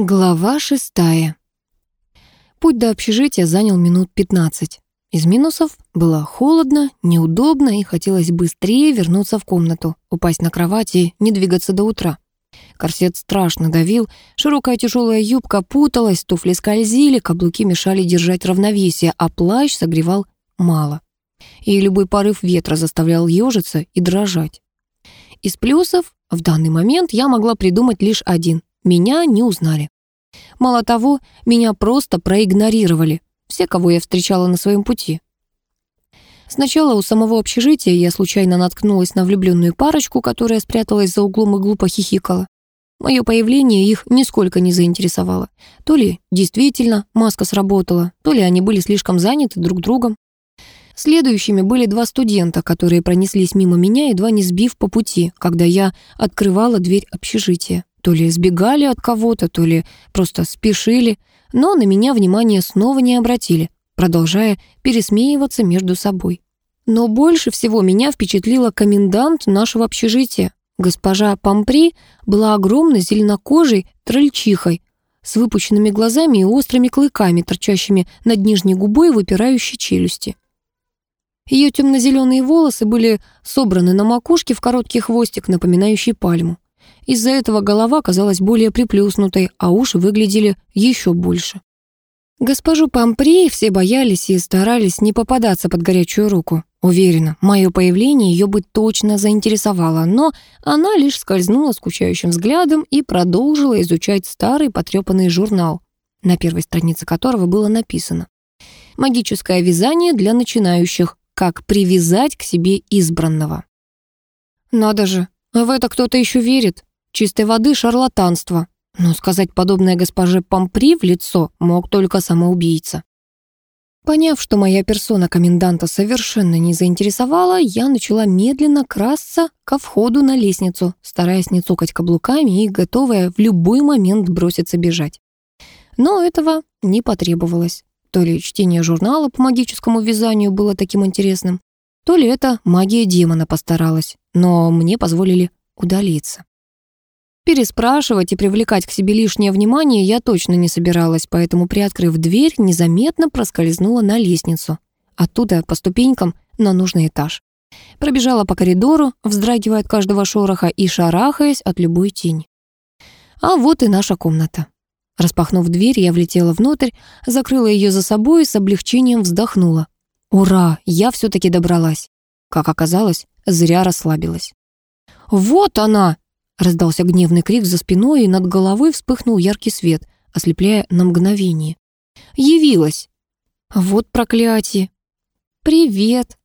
Глава шестая. Путь до общежития занял минут пятнадцать. Из минусов было холодно, неудобно и хотелось быстрее вернуться в комнату, упасть на кровать и не двигаться до утра. Корсет страшно давил, широкая тяжелая юбка путалась, туфли скользили, каблуки мешали держать равновесие, а плащ согревал мало. И любой порыв ветра заставлял ежиться и дрожать. Из плюсов в данный момент я могла придумать лишь один. Меня не узнали. Мало того, меня просто проигнорировали. Все, кого я встречала на своем пути. Сначала у самого общежития я случайно наткнулась на влюбленную парочку, которая спряталась за углом и глупо хихикала. Мое появление их нисколько не заинтересовало. То ли действительно маска сработала, то ли они были слишком заняты друг другом. Следующими были два студента, которые пронеслись мимо меня, едва не сбив по пути, когда я открывала дверь общежития. То ли сбегали от кого-то, то ли просто спешили, но на меня внимание снова не обратили, продолжая пересмеиваться между собой. Но больше всего меня впечатлила комендант нашего общежития. Госпожа Пампри была огромной зеленокожей трольчихой с выпученными глазами и острыми клыками, торчащими над нижней губой выпирающей челюсти. Ее темно-зеленые волосы были собраны на макушке в короткий хвостик, напоминающий пальму. Из-за этого голова казалась более приплюснутой, а уши выглядели еще больше. Госпожу Пампри все боялись и старались не попадаться под горячую руку. Уверена, мое появление ее бы точно заинтересовало, но она лишь скользнула скучающим взглядом и продолжила изучать старый потрепанный журнал, на первой странице которого было написано «Магическое вязание для начинающих как привязать к себе избранного. Надо же, в это кто-то еще верит. Чистой воды шарлатанство. Но сказать подобное госпоже Помпри в лицо мог только самоубийца. Поняв, что моя персона коменданта совершенно не заинтересовала, я начала медленно красться ко входу на лестницу, стараясь не цокать каблуками и готовая в любой момент броситься бежать. Но этого не потребовалось. То ли чтение журнала по магическому вязанию было таким интересным, то ли это магия демона постаралась, но мне позволили удалиться. Переспрашивать и привлекать к себе лишнее внимание я точно не собиралась, поэтому, приоткрыв дверь, незаметно проскользнула на лестницу. Оттуда по ступенькам на нужный этаж. Пробежала по коридору, вздрагивая от каждого шороха и шарахаясь от любой тени. А вот и наша комната. Распахнув дверь, я влетела внутрь, закрыла ее за собой и с облегчением вздохнула. Ура, я все-таки добралась. Как оказалось, зря расслабилась. «Вот она!» — раздался гневный крик за спиной, и над головой вспыхнул яркий свет, ослепляя на мгновение. «Явилась!» «Вот проклятие!» «Привет!»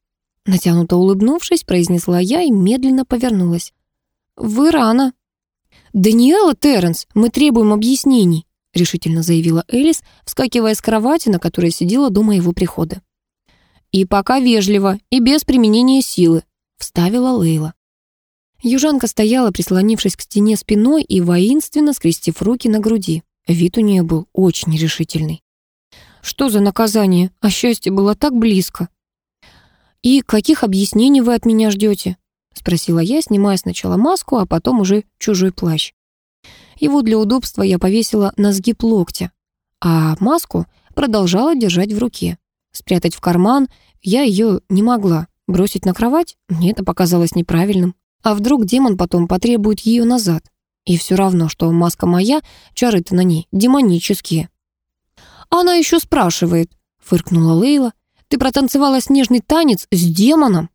Натянуто улыбнувшись, произнесла я и медленно повернулась. «Вы рано!» «Даниэла Терренс, мы требуем объяснений!» — решительно заявила Элис, вскакивая с кровати, на которой сидела до моего прихода. «И пока вежливо, и без применения силы», — вставила Лейла. Южанка стояла, прислонившись к стене спиной и воинственно скрестив руки на груди. Вид у нее был очень решительный. «Что за наказание? А счастье было так близко». «И каких объяснений вы от меня ждете?» — спросила я, снимая сначала маску, а потом уже чужой плащ. Его для удобства я повесила на сгиб локтя, а маску продолжала держать в руке. Спрятать в карман я ее не могла. Бросить на кровать? Мне это показалось неправильным. А вдруг демон потом потребует ее назад? И все равно, что маска моя, чары-то на ней демонические. «Она еще спрашивает», — фыркнула Лейла. «Ты протанцевала снежный танец с демоном?»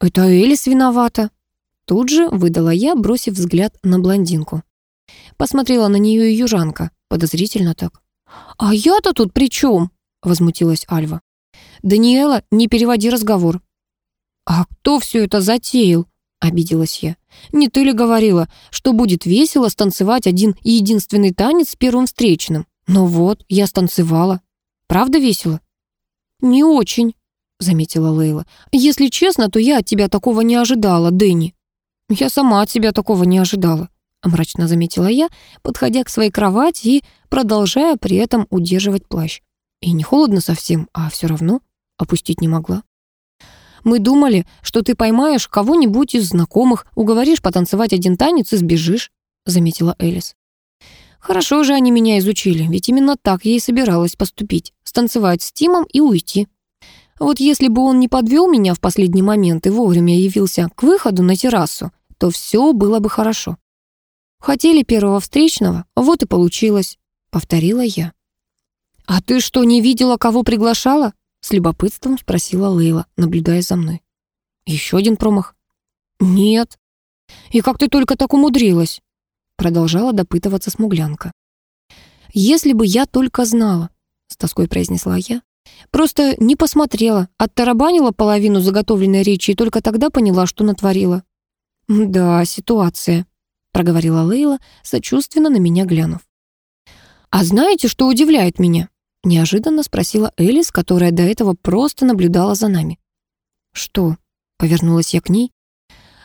«Это Элис виновата». Тут же выдала я, бросив взгляд на блондинку. Посмотрела на нее и южанка, подозрительно так. «А я-то тут при чем?» — возмутилась Альва. «Даниэла, не переводи разговор». «А кто все это затеял?» — обиделась я. «Не ты ли говорила, что будет весело станцевать один единственный танец с первым встречным? Ну вот, я станцевала. Правда весело?» «Не очень», — заметила Лейла. «Если честно, то я от тебя такого не ожидала, Дэнни». «Я сама от тебя такого не ожидала», мрачно заметила я, подходя к своей кровати и продолжая при этом удерживать плащ. И не холодно совсем, а все равно опустить не могла. Мы думали, что ты поймаешь кого-нибудь из знакомых, уговоришь потанцевать один танец и сбежишь, заметила Элис. Хорошо же они меня изучили, ведь именно так я и собиралась поступить. Станцевать с Тимом и уйти. Вот если бы он не подвел меня в последний момент и вовремя явился к выходу на террасу, то все было бы хорошо. Хотели первого встречного, вот и получилось, повторила я. А ты что, не видела, кого приглашала? С любопытством спросила Лейла, наблюдая за мной. Еще один промах. Нет. И как ты только так умудрилась? Продолжала допытываться смуглянка. Если бы я только знала, с тоской произнесла я, Просто не посмотрела, оттарабанила половину заготовленной речи и только тогда поняла, что натворила. «Да, ситуация», — проговорила Лейла, сочувственно на меня глянув. «А знаете, что удивляет меня?» — неожиданно спросила Элис, которая до этого просто наблюдала за нами. «Что?» — повернулась я к ней.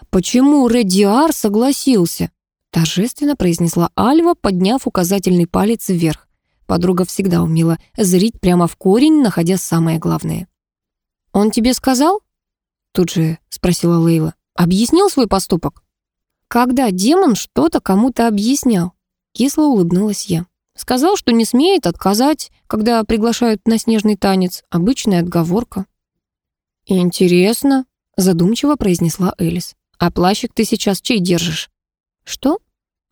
«Почему Редиар согласился?» — торжественно произнесла Альва, подняв указательный палец вверх. Подруга всегда умела зрить прямо в корень, находя самое главное. «Он тебе сказал?» Тут же спросила Лейла. «Объяснил свой поступок?» «Когда демон что-то кому-то объяснял?» Кисло улыбнулась я. Сказал, что не смеет отказать, когда приглашают на снежный танец. Обычная отговорка. «Интересно», — задумчиво произнесла Элис. «А плащик ты сейчас чей держишь?» «Что?»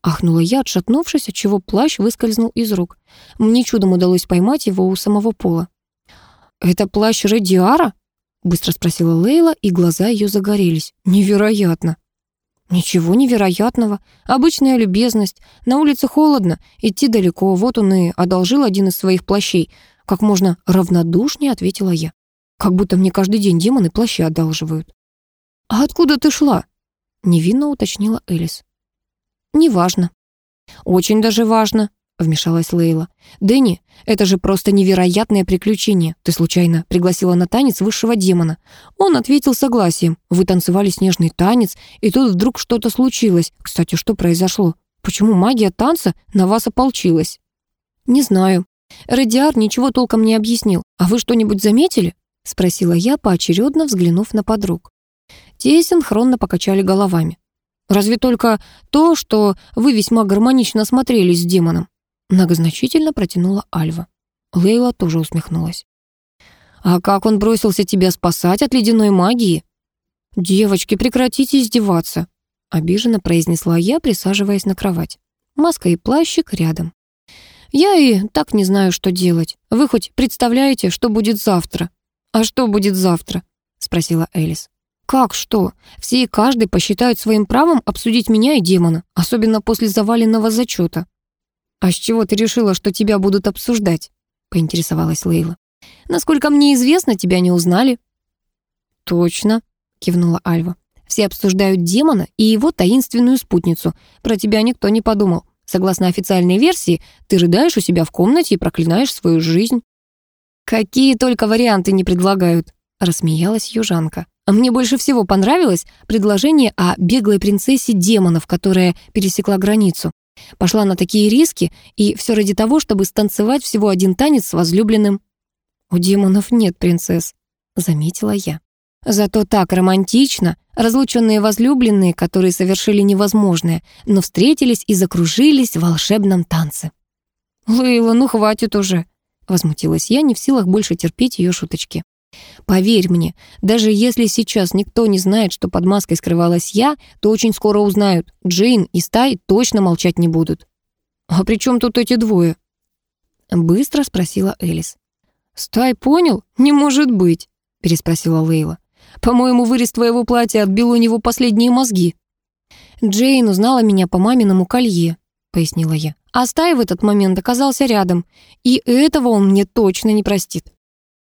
Ахнула я, отшатнувшись, отчего плащ выскользнул из рук. Мне чудом удалось поймать его у самого пола. «Это плащ Редиара?» — быстро спросила Лейла, и глаза ее загорелись. «Невероятно!» «Ничего невероятного. Обычная любезность. На улице холодно, идти далеко. Вот он и одолжил один из своих плащей. Как можно равнодушнее ответила я. Как будто мне каждый день демоны плащи одалживают». «А откуда ты шла?» — невинно уточнила Элис. «Неважно». «Очень даже важно», — вмешалась Лейла. «Дэнни, это же просто невероятное приключение. Ты случайно пригласила на танец высшего демона. Он ответил согласием. Вы танцевали снежный танец, и тут вдруг что-то случилось. Кстати, что произошло? Почему магия танца на вас ополчилась?» «Не знаю. Радиар ничего толком не объяснил. А вы что-нибудь заметили?» — спросила я, поочередно взглянув на подруг. Те синхронно покачали головами. Разве только то, что вы весьма гармонично смотрелись с демоном. Многозначительно протянула Альва. Лейла тоже усмехнулась. «А как он бросился тебя спасать от ледяной магии?» «Девочки, прекратите издеваться», — обиженно произнесла я, присаживаясь на кровать. Маска и плащик рядом. «Я и так не знаю, что делать. Вы хоть представляете, что будет завтра?» «А что будет завтра?» — спросила Элис. Как что? Все и каждый посчитают своим правом обсудить меня и демона, особенно после заваленного зачета. А с чего ты решила, что тебя будут обсуждать? Поинтересовалась Лейла. Насколько мне известно, тебя не узнали. Точно, кивнула Альва. Все обсуждают демона и его таинственную спутницу. Про тебя никто не подумал. Согласно официальной версии, ты рыдаешь у себя в комнате и проклинаешь свою жизнь. Какие только варианты не предлагают, рассмеялась южанка. А мне больше всего понравилось предложение о беглой принцессе демонов, которая пересекла границу. Пошла на такие риски, и все ради того, чтобы станцевать всего один танец с возлюбленным. «У демонов нет принцесс», — заметила я. Зато так романтично, разлученные возлюбленные, которые совершили невозможное, но встретились и закружились в волшебном танце. «Лейла, ну хватит уже», — возмутилась я, не в силах больше терпеть ее шуточки. Поверь мне, даже если сейчас никто не знает, что под маской скрывалась я, то очень скоро узнают. Джейн и Стай точно молчать не будут. «А при чем тут эти двое?» Быстро спросила Элис. «Стай понял? Не может быть!» переспросила Лейла. «По-моему, вырез твоего платья отбил у него последние мозги». «Джейн узнала меня по маминому колье», пояснила я. «А Стай в этот момент оказался рядом, и этого он мне точно не простит».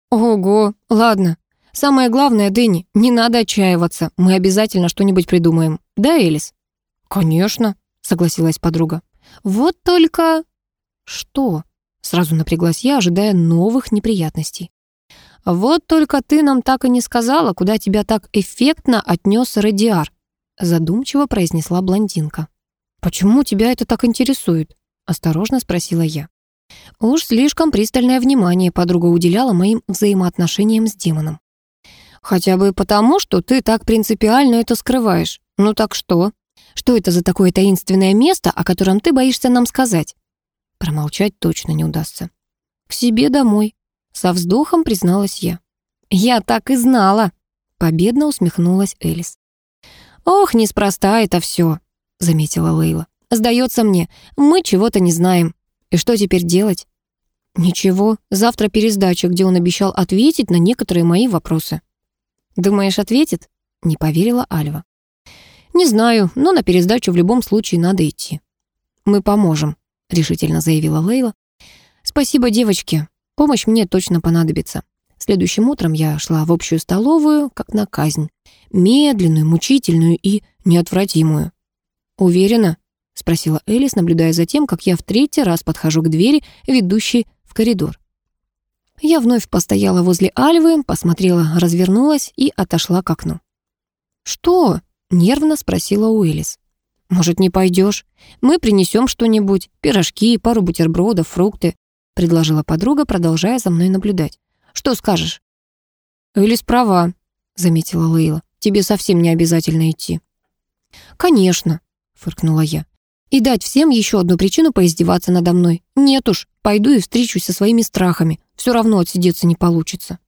Ого, ладно. Самое главное, Дэнни, не надо отчаиваться. Мы обязательно что-нибудь придумаем. Да, Элис? Конечно, согласилась подруга. Вот только... Что? Сразу напряглась я, ожидая новых неприятностей. «Вот только ты нам так и не сказала, куда тебя так эффектно отнес Радиар», задумчиво произнесла блондинка. «Почему тебя это так интересует?» осторожно спросила я. Уж слишком пристальное внимание подруга уделяла моим взаимоотношениям с демоном. «Хотя бы потому, что ты так принципиально это скрываешь. Ну так что? Что это за такое таинственное место, о котором ты боишься нам сказать?» Промолчать точно не удастся. «К себе домой», — со вздохом призналась я. «Я так и знала», — победно усмехнулась Элис. «Ох, неспроста это все», — заметила Лейла. «Сдается мне, мы чего-то не знаем. И что теперь делать?» «Ничего, завтра пересдача, где он обещал ответить на некоторые мои вопросы». «Думаешь, ответит?» — не поверила Альва. «Не знаю, но на пересдачу в любом случае надо идти». «Мы поможем», — решительно заявила Лейла. «Спасибо, девочки. Помощь мне точно понадобится». Следующим утром я шла в общую столовую, как на казнь. Медленную, мучительную и неотвратимую. «Уверена?» — спросила Элис, наблюдая за тем, как я в третий раз подхожу к двери, ведущей в коридор. Я вновь постояла возле Альвы, посмотрела, развернулась и отошла к окну. «Что?» — нервно спросила Уэллис. «Может, не пойдешь? Мы принесем что-нибудь, пирожки, пару бутербродов, фрукты», — предложила подруга, продолжая за мной наблюдать. «Что скажешь?» «Элис права», — заметила Лейла. «Тебе совсем не обязательно идти». «Конечно», — фыркнула я. «И дать всем еще одну причину поиздеваться надо мной. Нет уж, пойду и встречусь со своими страхами. Все равно отсидеться не получится».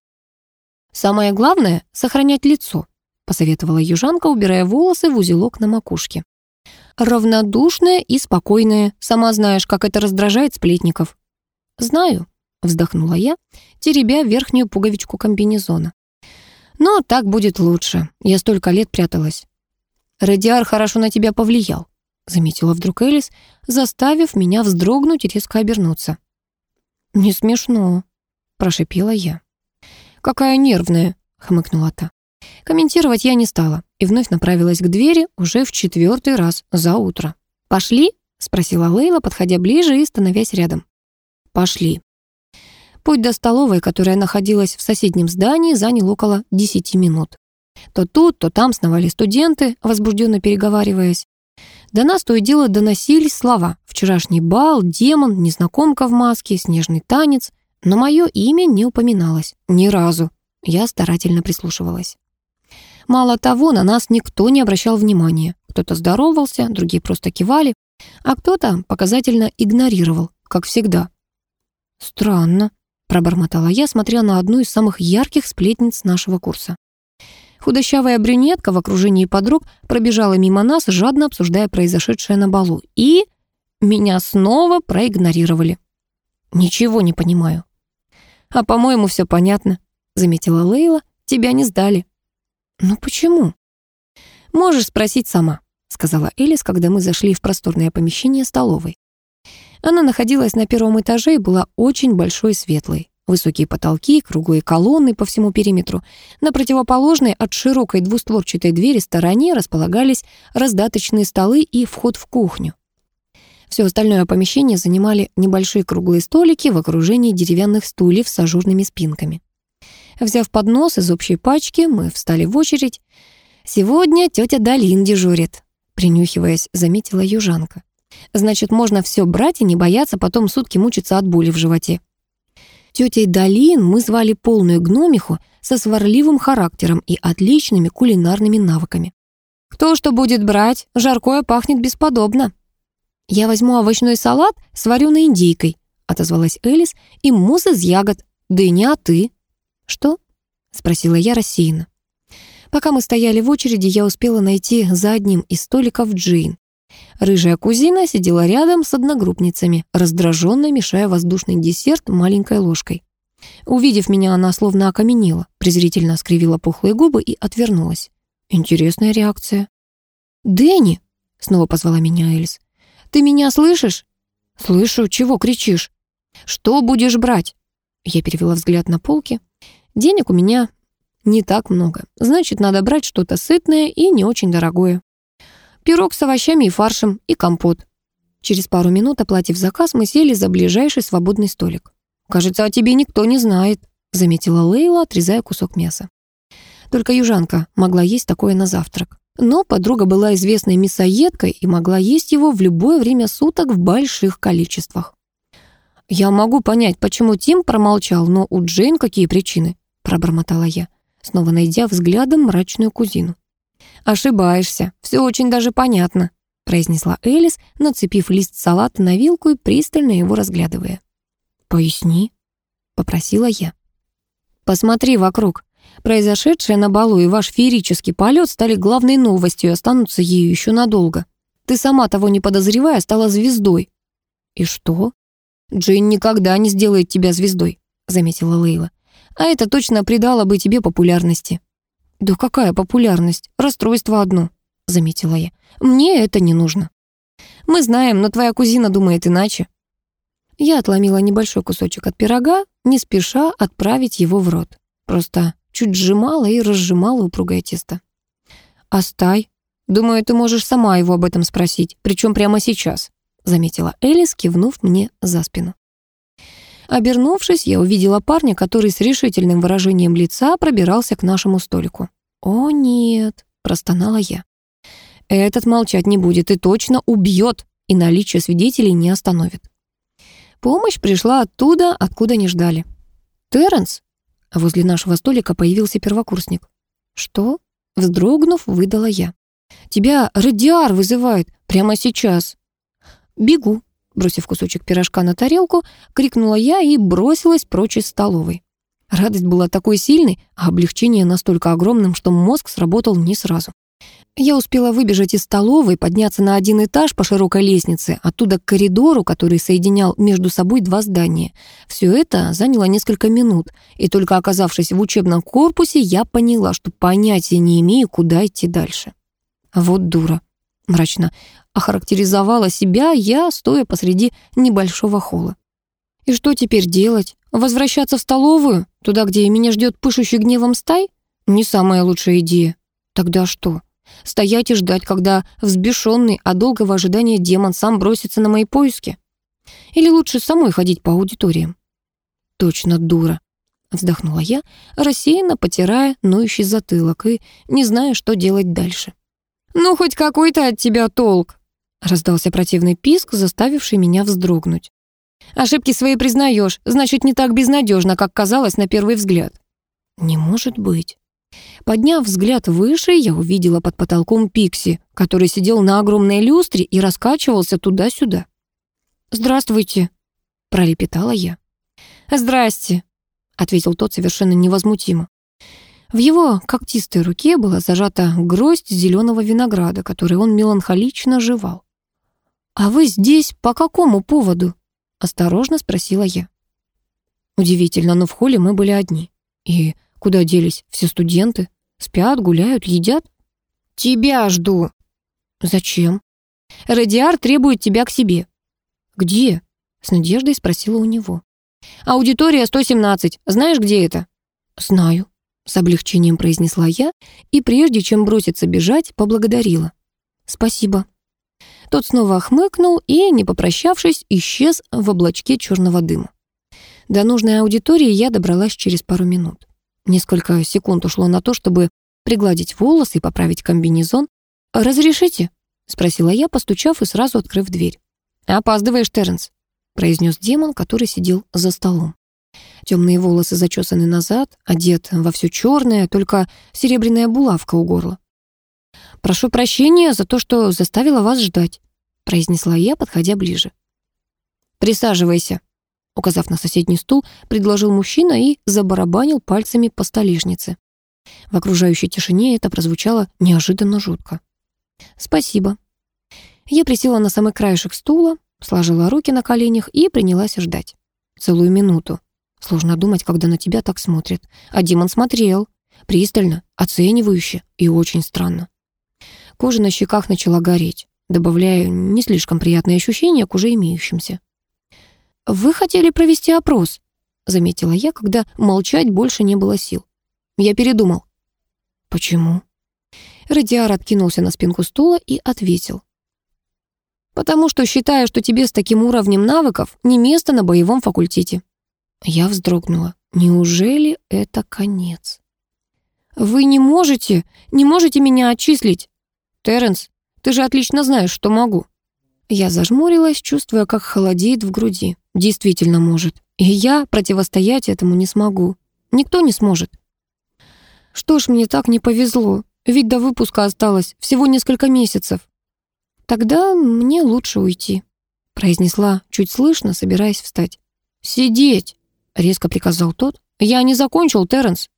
«Самое главное — сохранять лицо», — посоветовала южанка, убирая волосы в узелок на макушке. «Равнодушная и спокойная. Сама знаешь, как это раздражает сплетников». «Знаю», — вздохнула я, теребя верхнюю пуговичку комбинезона. «Но так будет лучше. Я столько лет пряталась». «Радиар хорошо на тебя повлиял», — заметила вдруг Элис, заставив меня вздрогнуть и резко обернуться. «Не смешно», — прошипела я. «Какая нервная», — хмыкнула та. Комментировать я не стала и вновь направилась к двери уже в четвертый раз за утро. «Пошли?» — спросила Лейла, подходя ближе и становясь рядом. «Пошли». Путь до столовой, которая находилась в соседнем здании, занял около десяти минут. То тут, то там сновали студенты, возбужденно переговариваясь. До нас то и дело доносились слова «вчерашний бал», «демон», «незнакомка в маске», «снежный танец», но мое имя не упоминалось ни разу. Я старательно прислушивалась. Мало того, на нас никто не обращал внимания. Кто-то здоровался, другие просто кивали, а кто-то показательно игнорировал, как всегда. «Странно», — пробормотала я, смотря на одну из самых ярких сплетниц нашего курса. Худощавая брюнетка в окружении подруг пробежала мимо нас, жадно обсуждая произошедшее на балу. И меня снова проигнорировали. Ничего не понимаю. «А, по-моему, все понятно», — заметила Лейла. «Тебя не сдали». «Ну почему?» «Можешь спросить сама», — сказала Элис, когда мы зашли в просторное помещение столовой. Она находилась на первом этаже и была очень большой и светлой. Высокие потолки, круглые колонны по всему периметру. На противоположной от широкой двустворчатой двери стороне располагались раздаточные столы и вход в кухню. Все остальное помещение занимали небольшие круглые столики в окружении деревянных стульев с ажурными спинками. Взяв поднос из общей пачки, мы встали в очередь. «Сегодня тетя Далин дежурит», — принюхиваясь, заметила южанка. «Значит, можно все брать и не бояться потом сутки мучиться от боли в животе». Тетей Далин мы звали полную гномиху со сварливым характером и отличными кулинарными навыками. «Кто что будет брать? Жаркое пахнет бесподобно». «Я возьму овощной салат с вареной индейкой», — отозвалась Элис, «и мусс из ягод. Дыня, а ты?» «Что?» — спросила я рассеянно. Пока мы стояли в очереди, я успела найти за одним из столиков Джейн. Рыжая кузина сидела рядом с одногруппницами, раздраженно мешая воздушный десерт маленькой ложкой. Увидев меня, она словно окаменела, презрительно скривила пухлые губы и отвернулась. Интересная реакция. «Дэнни!» — снова позвала меня Элис. «Ты меня слышишь?» «Слышу. Чего кричишь?» «Что будешь брать?» Я перевела взгляд на полки. Денег у меня не так много. Значит, надо брать что-то сытное и не очень дорогое. Пирог с овощами и фаршем, и компот. Через пару минут, оплатив заказ, мы сели за ближайший свободный столик. «Кажется, о тебе никто не знает», — заметила Лейла, отрезая кусок мяса. Только южанка могла есть такое на завтрак. Но подруга была известной мясоедкой и могла есть его в любое время суток в больших количествах. Я могу понять, почему Тим промолчал, но у Джейн какие причины? пробормотала я, снова найдя взглядом мрачную кузину. «Ошибаешься, все очень даже понятно», произнесла Элис, нацепив лист салата на вилку и пристально его разглядывая. «Поясни», — попросила я. «Посмотри вокруг. Произошедшее на балу и ваш феерический полет стали главной новостью и останутся ею еще надолго. Ты сама того не подозревая стала звездой». «И что?» «Джейн никогда не сделает тебя звездой», — заметила Лейла. «А это точно придало бы тебе популярности». «Да какая популярность? Расстройство одно», — заметила я. «Мне это не нужно». «Мы знаем, но твоя кузина думает иначе». Я отломила небольшой кусочек от пирога, не спеша отправить его в рот. Просто чуть сжимала и разжимала упругое тесто. «Остай. Думаю, ты можешь сама его об этом спросить, причем прямо сейчас», заметила Элис, кивнув мне за спину. Обернувшись, я увидела парня, который с решительным выражением лица пробирался к нашему столику. «О, нет», — простонала я. «Этот молчать не будет и точно убьет, и наличие свидетелей не остановит». Помощь пришла оттуда, откуда не ждали. «Терренс?» Возле нашего столика появился первокурсник. «Что?» — вздрогнув, выдала я. «Тебя радиар вызывает прямо сейчас». «Бегу», — бросив кусочек пирожка на тарелку, крикнула я и бросилась прочь из столовой. Радость была такой сильной, а облегчение настолько огромным, что мозг сработал не сразу. Я успела выбежать из столовой, подняться на один этаж по широкой лестнице, оттуда к коридору, который соединял между собой два здания. Все это заняло несколько минут, и только оказавшись в учебном корпусе, я поняла, что понятия не имею, куда идти дальше. Вот дура. Мрачно охарактеризовала себя я, стоя посреди небольшого холла. И что теперь делать? Возвращаться в столовую? Туда, где меня ждет пышущий гневом стай? Не самая лучшая идея. Тогда что? Стоять и ждать, когда взбешенный от долгого ожидания демон сам бросится на мои поиски? Или лучше самой ходить по аудиториям? Точно дура. Вздохнула я, рассеянно потирая ноющий затылок и не зная, что делать дальше. «Ну, хоть какой-то от тебя толк!» Раздался противный писк, заставивший меня вздрогнуть. «Ошибки свои признаешь, значит, не так безнадежно, как казалось на первый взгляд». «Не может быть». Подняв взгляд выше, я увидела под потолком Пикси, который сидел на огромной люстре и раскачивался туда-сюда. «Здравствуйте», — пролепетала я. «Здрасте», — ответил тот совершенно невозмутимо. В его когтистой руке была зажата гроздь зеленого винограда, который он меланхолично жевал. «А вы здесь по какому поводу?» — осторожно спросила я. Удивительно, но в холле мы были одни. И Куда делись все студенты? Спят, гуляют, едят? Тебя жду. Зачем? Радиар требует тебя к себе. Где? С надеждой спросила у него. Аудитория 117. Знаешь, где это? Знаю. С облегчением произнесла я и прежде чем броситься бежать, поблагодарила. Спасибо. Тот снова охмыкнул и, не попрощавшись, исчез в облачке черного дыма. До нужной аудитории я добралась через пару минут. Несколько секунд ушло на то, чтобы пригладить волосы и поправить комбинезон. «Разрешите?» — спросила я, постучав и сразу открыв дверь. «Опаздываешь, Терренс», — произнес демон, который сидел за столом. Темные волосы зачесаны назад, одет во все черное, только серебряная булавка у горла. «Прошу прощения за то, что заставила вас ждать», — произнесла я, подходя ближе. «Присаживайся», указав на соседний стул, предложил мужчина и забарабанил пальцами по столешнице. В окружающей тишине это прозвучало неожиданно жутко. «Спасибо». Я присела на самый краешек стула, сложила руки на коленях и принялась ждать. Целую минуту. Сложно думать, когда на тебя так смотрят. А Димон смотрел. Пристально, оценивающе и очень странно. Кожа на щеках начала гореть, добавляя не слишком приятные ощущения к уже имеющимся. «Вы хотели провести опрос», — заметила я, когда молчать больше не было сил. Я передумал. «Почему?» Радиар откинулся на спинку стула и ответил. «Потому что считаю, что тебе с таким уровнем навыков не место на боевом факультете». Я вздрогнула. «Неужели это конец?» «Вы не можете, не можете меня отчислить. Терренс, ты же отлично знаешь, что могу». Я зажмурилась, чувствуя, как холодеет в груди. Действительно может. И я противостоять этому не смогу. Никто не сможет. Что ж мне так не повезло? Ведь до выпуска осталось всего несколько месяцев. «Тогда мне лучше уйти», — произнесла чуть слышно, собираясь встать. «Сидеть!» — резко приказал тот. «Я не закончил, Терренс».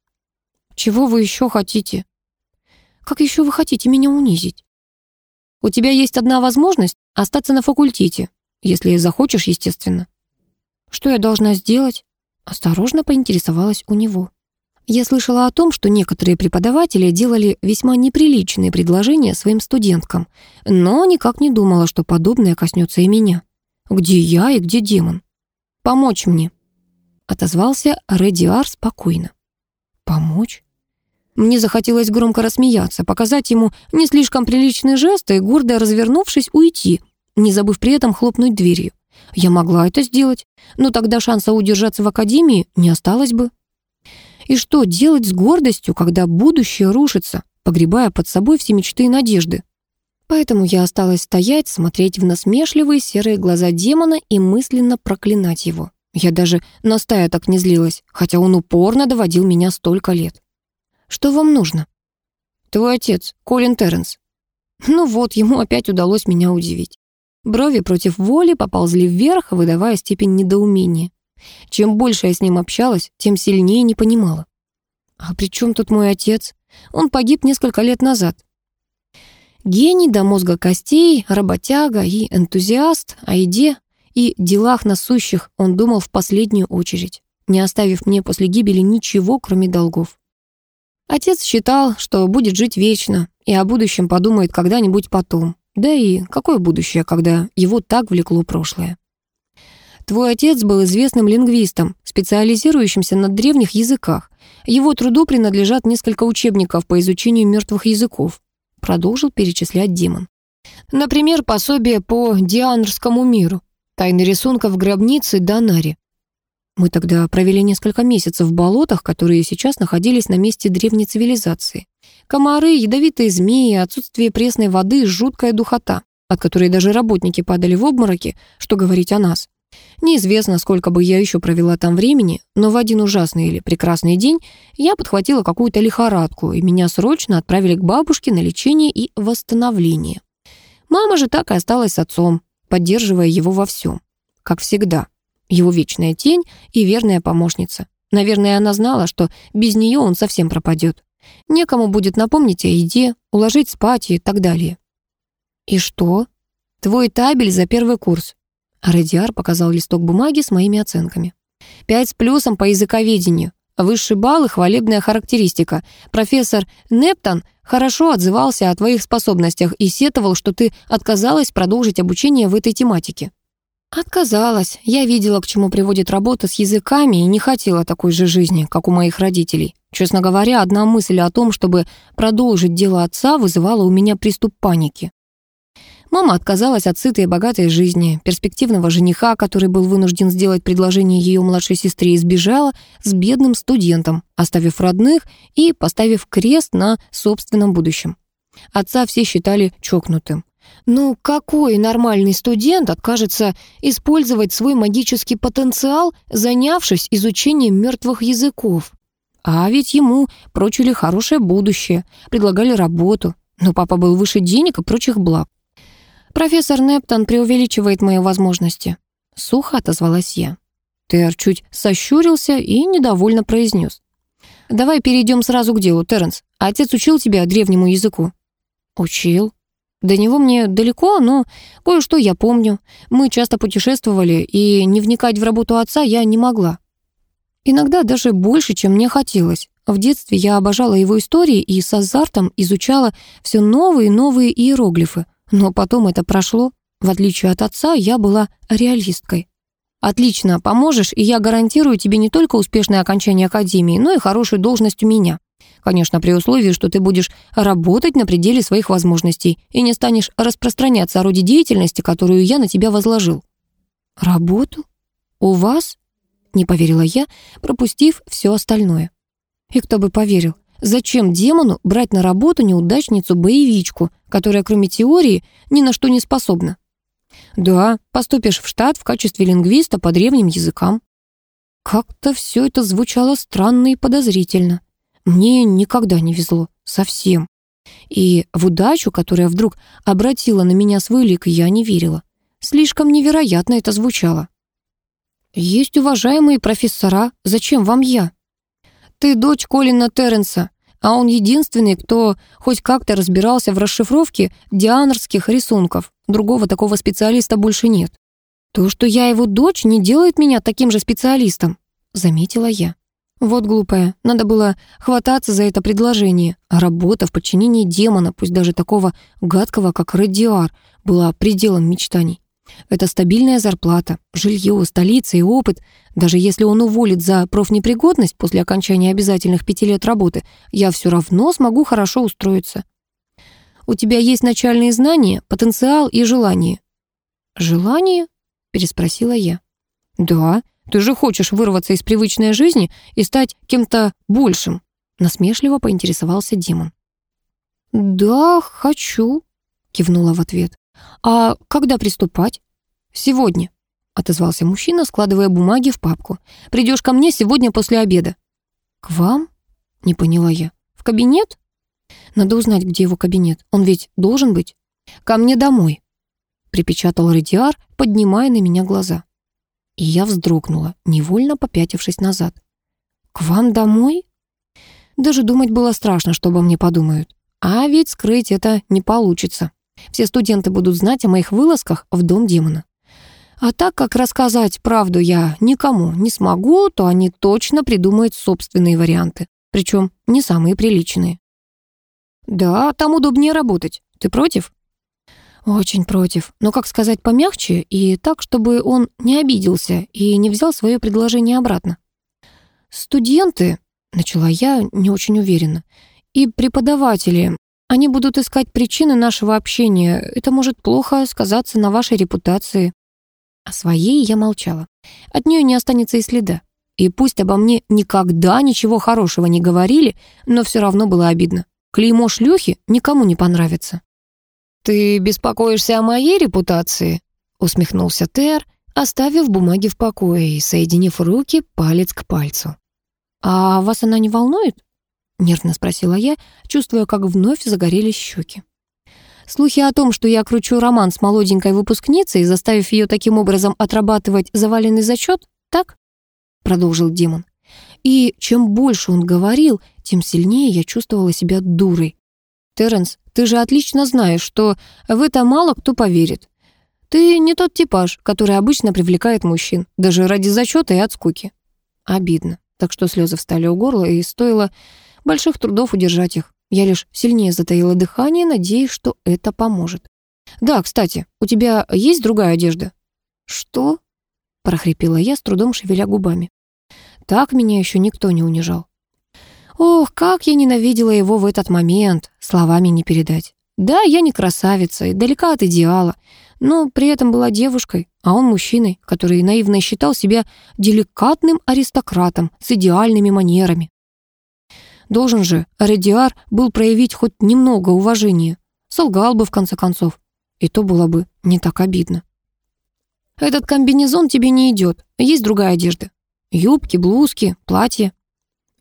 «Чего вы еще хотите?» «Как еще вы хотите меня унизить?» «У тебя есть одна возможность остаться на факультете, если захочешь, естественно». «Что я должна сделать?» Осторожно поинтересовалась у него. Я слышала о том, что некоторые преподаватели делали весьма неприличные предложения своим студенткам, но никак не думала, что подобное коснется и меня. Где я и где демон? Помочь мне, отозвался Редиар спокойно. Помочь? Мне захотелось громко рассмеяться, показать ему не слишком приличный жест и, гордо развернувшись, уйти, не забыв при этом хлопнуть дверью. Я могла это сделать, но тогда шанса удержаться в академии не осталось бы. И что делать с гордостью, когда будущее рушится, погребая под собой все мечты и надежды? Поэтому я осталась стоять, смотреть в насмешливые серые глаза демона и мысленно проклинать его. Я даже на стая так не злилась, хотя он упорно доводил меня столько лет. «Что вам нужно?» «Твой отец, Колин Терренс». Ну вот, ему опять удалось меня удивить. Брови против воли поползли вверх, выдавая степень недоумения. Чем больше я с ним общалась, тем сильнее не понимала. А при чем тут мой отец? Он погиб несколько лет назад. Гений до мозга костей, работяга и энтузиаст о еде и делах насущих он думал в последнюю очередь, не оставив мне после гибели ничего, кроме долгов. Отец считал, что будет жить вечно и о будущем подумает когда-нибудь потом. Да и какое будущее, когда его так влекло прошлое? Твой отец был известным лингвистом, специализирующимся на древних языках. Его труду принадлежат несколько учебников по изучению мертвых языков. Продолжил перечислять Димон. Например, пособие по дианрскому миру, тайны рисунков гробницы Донари. Мы тогда провели несколько месяцев в болотах, которые сейчас находились на месте древней цивилизации. Комары, ядовитые змеи, отсутствие пресной воды, жуткая духота, от которой даже работники падали в обмороки, что говорить о нас. Неизвестно, сколько бы я еще провела там времени, но в один ужасный или прекрасный день я подхватила какую-то лихорадку, и меня срочно отправили к бабушке на лечение и восстановление. Мама же так и осталась с отцом, поддерживая его во всем. Как всегда. Его вечная тень и верная помощница. Наверное, она знала, что без нее он совсем пропадет. Некому будет напомнить о еде, уложить спать и так далее. «И что?» «Твой табель за первый курс. Радиар показал листок бумаги с моими оценками. «Пять с плюсом по языковедению. Высший балл и хвалебная характеристика. Профессор Нептон хорошо отзывался о твоих способностях и сетовал, что ты отказалась продолжить обучение в этой тематике». «Отказалась. Я видела, к чему приводит работа с языками и не хотела такой же жизни, как у моих родителей. Честно говоря, одна мысль о том, чтобы продолжить дело отца, вызывала у меня приступ паники. Мама отказалась от сытой и богатой жизни, перспективного жениха, который был вынужден сделать предложение ее младшей сестре, и сбежала с бедным студентом, оставив родных и поставив крест на собственном будущем. Отца все считали чокнутым. Ну, какой нормальный студент откажется использовать свой магический потенциал, занявшись изучением мертвых языков? А ведь ему прочили хорошее будущее, предлагали работу, но папа был выше денег и прочих благ. «Профессор Нептон преувеличивает мои возможности», — сухо отозвалась я. Тер чуть сощурился и недовольно произнес. «Давай перейдем сразу к делу, Терренс. Отец учил тебя древнему языку?» «Учил. До него мне далеко, но кое-что я помню. Мы часто путешествовали, и не вникать в работу отца я не могла. Иногда даже больше, чем мне хотелось. В детстве я обожала его истории и с азартом изучала все новые и новые иероглифы. Но потом это прошло. В отличие от отца, я была реалисткой. Отлично, поможешь, и я гарантирую тебе не только успешное окончание академии, но и хорошую должность у меня. Конечно, при условии, что ты будешь работать на пределе своих возможностей и не станешь распространяться о роде деятельности, которую я на тебя возложил. Работу? У вас? Не поверила я, пропустив все остальное. И кто бы поверил? Зачем демону брать на работу неудачницу-боевичку, которая кроме теории ни на что не способна? Да, поступишь в штат в качестве лингвиста по древним языкам. Как-то все это звучало странно и подозрительно. Мне никогда не везло. Совсем. И в удачу, которая вдруг обратила на меня свой лик, я не верила. Слишком невероятно это звучало. «Есть уважаемые профессора, зачем вам я?» «Ты дочь Колина Терренса, а он единственный, кто хоть как-то разбирался в расшифровке дианорских рисунков. Другого такого специалиста больше нет. То, что я его дочь, не делает меня таким же специалистом», — заметила я. Вот глупая, надо было хвататься за это предложение. А работа в подчинении демона, пусть даже такого гадкого, как Радиар, была пределом мечтаний. Это стабильная зарплата, жилье, столица и опыт. Даже если он уволит за профнепригодность после окончания обязательных пяти лет работы, я все равно смогу хорошо устроиться. У тебя есть начальные знания, потенциал и желание. «Желание?» — переспросила я. «Да, ты же хочешь вырваться из привычной жизни и стать кем-то большим?» Насмешливо поинтересовался демон. «Да, хочу», — кивнула в ответ. «А когда приступать?» «Сегодня», — отозвался мужчина, складывая бумаги в папку. «Придешь ко мне сегодня после обеда». «К вам?» — не поняла я. «В кабинет?» «Надо узнать, где его кабинет. Он ведь должен быть». «Ко мне домой», — припечатал Радиар, поднимая на меня глаза. И я вздрогнула, невольно попятившись назад. «К вам домой?» Даже думать было страшно, что обо мне подумают. А ведь скрыть это не получится. Все студенты будут знать о моих вылазках в дом демона. А так как рассказать правду я никому не смогу, то они точно придумают собственные варианты, причем не самые приличные. «Да, там удобнее работать. Ты против?» Очень против. Но как сказать помягче и так, чтобы он не обиделся и не взял свое предложение обратно? «Студенты», — начала я не очень уверенно, «и преподаватели, они будут искать причины нашего общения. Это может плохо сказаться на вашей репутации». О своей я молчала. От нее не останется и следа. И пусть обо мне никогда ничего хорошего не говорили, но все равно было обидно. Клеймо шлюхи никому не понравится. «Ты беспокоишься о моей репутации?» усмехнулся Тер, оставив бумаги в покое и соединив руки палец к пальцу. «А вас она не волнует?» Нервно спросила я, чувствуя, как вновь загорелись щеки. Слухи о том, что я кручу роман с молоденькой выпускницей, заставив ее таким образом отрабатывать заваленный зачет, так? Продолжил демон. И чем больше он говорил, тем сильнее я чувствовала себя дурой. Терренс, ты же отлично знаешь, что в это мало кто поверит. Ты не тот типаж, который обычно привлекает мужчин, даже ради зачета и от скуки. Обидно. Так что слезы встали у горла, и стоило больших трудов удержать их. Я лишь сильнее затаила дыхание, надеясь, что это поможет. «Да, кстати, у тебя есть другая одежда?» «Что?» — прохрипела я, с трудом шевеля губами. Так меня еще никто не унижал. Ох, как я ненавидела его в этот момент, словами не передать. Да, я не красавица и далека от идеала, но при этом была девушкой, а он мужчиной, который наивно считал себя деликатным аристократом с идеальными манерами. Должен же Редиар был проявить хоть немного уважения. Солгал бы, в конце концов. И то было бы не так обидно. «Этот комбинезон тебе не идет. Есть другая одежда. Юбки, блузки, платья.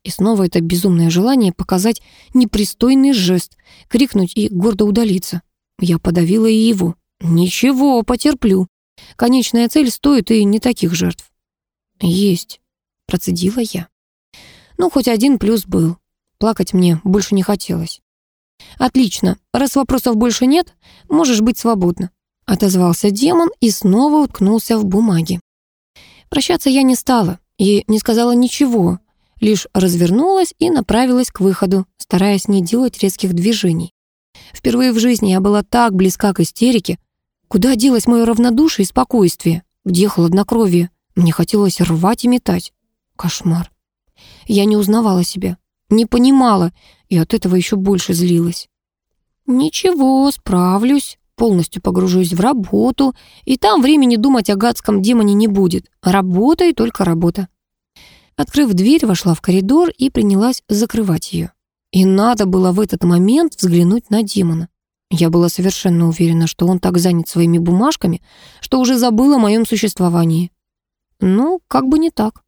И снова это безумное желание показать непристойный жест, крикнуть и гордо удалиться. Я подавила и его. Ничего, потерплю. Конечная цель стоит и не таких жертв. Есть, процедила я. Ну, хоть один плюс был. Плакать мне больше не хотелось. «Отлично. Раз вопросов больше нет, можешь быть свободна», — отозвался демон и снова уткнулся в бумаги. Прощаться я не стала и не сказала ничего, лишь развернулась и направилась к выходу, стараясь не делать резких движений. Впервые в жизни я была так близка к истерике. Куда делось мое равнодушие и спокойствие? Где хладнокровие? Мне хотелось рвать и метать. Кошмар. Я не узнавала себя, не понимала и от этого еще больше злилась. «Ничего, справлюсь», полностью погружусь в работу, и там времени думать о гадском демоне не будет. Работа и только работа. Открыв дверь, вошла в коридор и принялась закрывать ее. И надо было в этот момент взглянуть на демона. Я была совершенно уверена, что он так занят своими бумажками, что уже забыл о моем существовании. Ну, как бы не так.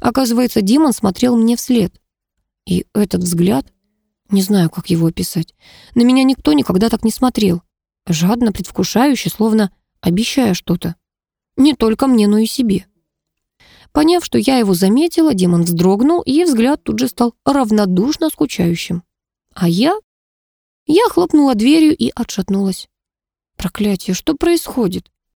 Оказывается, демон смотрел мне вслед. И этот взгляд, Не знаю, как его описать. На меня никто никогда так не смотрел. Жадно, предвкушающе, словно обещая что-то. Не только мне, но и себе. Поняв, что я его заметила, демон вздрогнул, и взгляд тут же стал равнодушно скучающим. А я? Я хлопнула дверью и отшатнулась. Проклятие, что происходит?